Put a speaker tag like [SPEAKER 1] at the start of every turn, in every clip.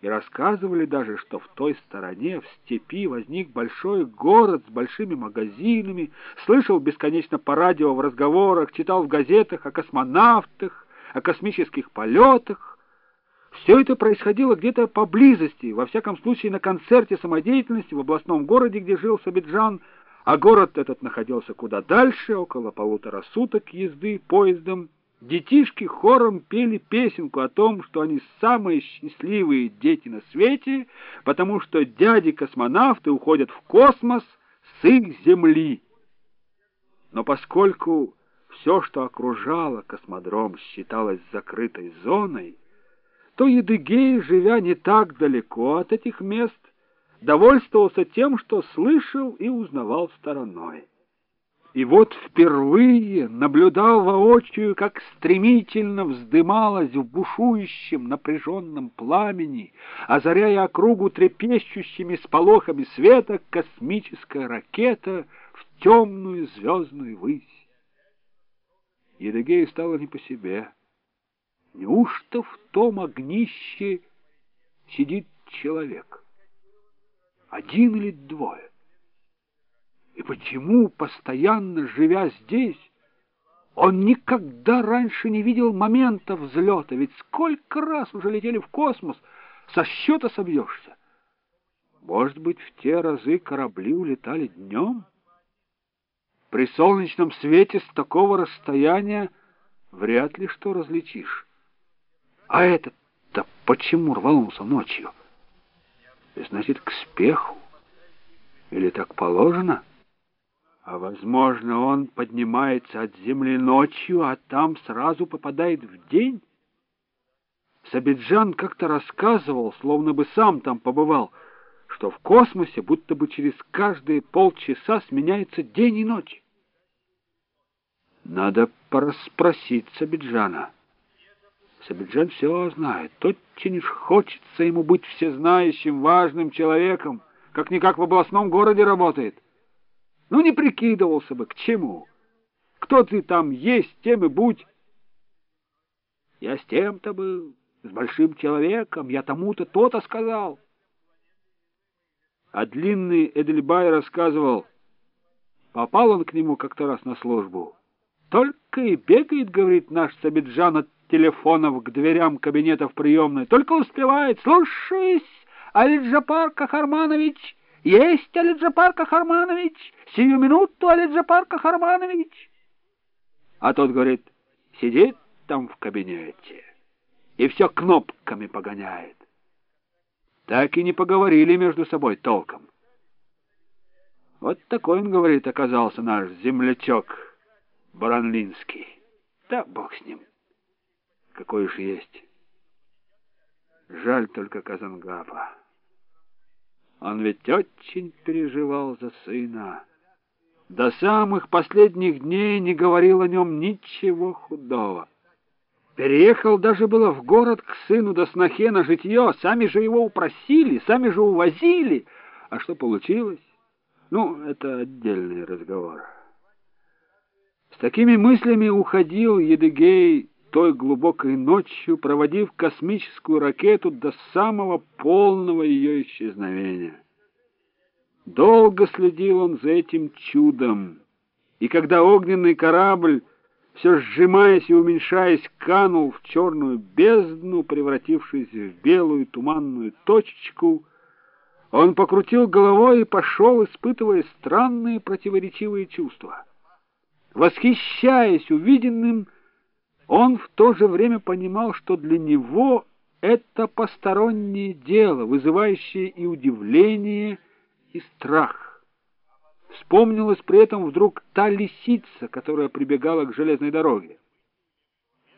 [SPEAKER 1] И рассказывали даже, что в той стороне, в степи, возник большой город с большими магазинами, слышал бесконечно по радио в разговорах, читал в газетах о космонавтах, о космических полетах. Все это происходило где-то поблизости, во всяком случае на концерте самодеятельности в областном городе, где жил Сабиджан, а город этот находился куда дальше, около полутора суток езды поездом. Детишки хором пели песенку о том, что они самые счастливые дети на свете, потому что дяди-космонавты уходят в космос с их Земли. Но поскольку все, что окружало космодром, считалось закрытой зоной, то Едыгей, живя не так далеко от этих мест, довольствовался тем, что слышал и узнавал стороной. И вот впервые наблюдал воочию, как стремительно вздымалась в бушующем напряженном пламени, озаряя округу трепещущими сполохами света, космическая ракета в темную звездную высь. Едыгею стало не по себе. Неужто в том огнище сидит человек? Один или двое? И почему, постоянно живя здесь, он никогда раньше не видел момента взлета? Ведь сколько раз уже летели в космос, со счета собьешься. Может быть, в те разы корабли улетали днем? При солнечном свете с такого расстояния вряд ли что различишь. А этот-то почему рванулся ночью? И значит, к спеху? Или так положено? — а, возможно, он поднимается от земли ночью, а там сразу попадает в день? Сабиджан как-то рассказывал, словно бы сам там побывал, что в космосе будто бы через каждые полчаса сменяется день и ночь. Надо порасспросить Сабиджана. Сабиджан все знает. Уж хочется ему быть всезнающим, важным человеком, как-никак в областном городе работает. Ну, не прикидывался бы, к чему. Кто ты там есть, тем и будь. Я с тем-то был, с большим человеком, я тому-то то-то сказал. А длинный Эдельбай рассказывал, попал он к нему как-то раз на службу. Только и бегает, говорит наш Сабиджан от телефонов к дверям кабинетов приемной. Только успевает. Слушаюсь, Алиджапар Кахарманович, есть, Алиджапар Кахарманович, сию минуту, Алиджапар Кахарманович. А тот говорит, сидит там в кабинете и все кнопками погоняет. Так и не поговорили между собой толком. Вот такой он, говорит, оказался наш землячок Баранлинский. Да бог с ним. Какой уж есть. Жаль только Казангапа. Он ведь очень переживал за сына. До самых последних дней не говорил о нем ничего худого. Переехал даже было в город к сыну до снохе на житье. Сами же его упросили, сами же увозили. А что получилось? Ну, это отдельный разговор. С такими мыслями уходил Едыгей той глубокой ночью, проводив космическую ракету до самого полного ее исчезновения. Долго следил он за этим чудом, и когда огненный корабль, все сжимаясь и уменьшаясь, канул в черную бездну, превратившись в белую туманную точечку, он покрутил головой и пошел, испытывая странные противоречивые чувства. Восхищаясь увиденным, он в то же время понимал, что для него это постороннее дело, вызывающее и удивление, и страх. Вспомнилась при этом вдруг та лисица, которая прибегала к железной дороге.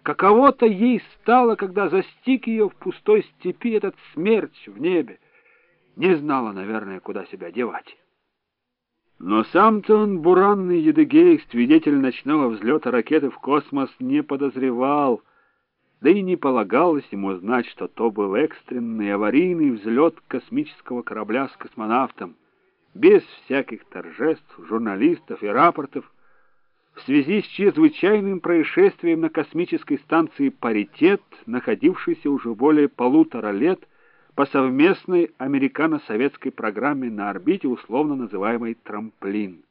[SPEAKER 1] Каково-то ей стало, когда застиг ее в пустой степи этот смерч в небе. Не знала, наверное, куда себя девать. Но сам-то он, буранный Едыгей, свидетель ночного взлета ракеты в космос, не подозревал, да и не полагалось ему знать, что то был экстренный аварийный взлет космического корабля с космонавтом, без всяких торжеств, журналистов и рапортов, в связи с чрезвычайным происшествием на космической станции «Паритет», находившейся уже более полутора лет по совместной американо-советской программе на орбите, условно называемой «Трамплин».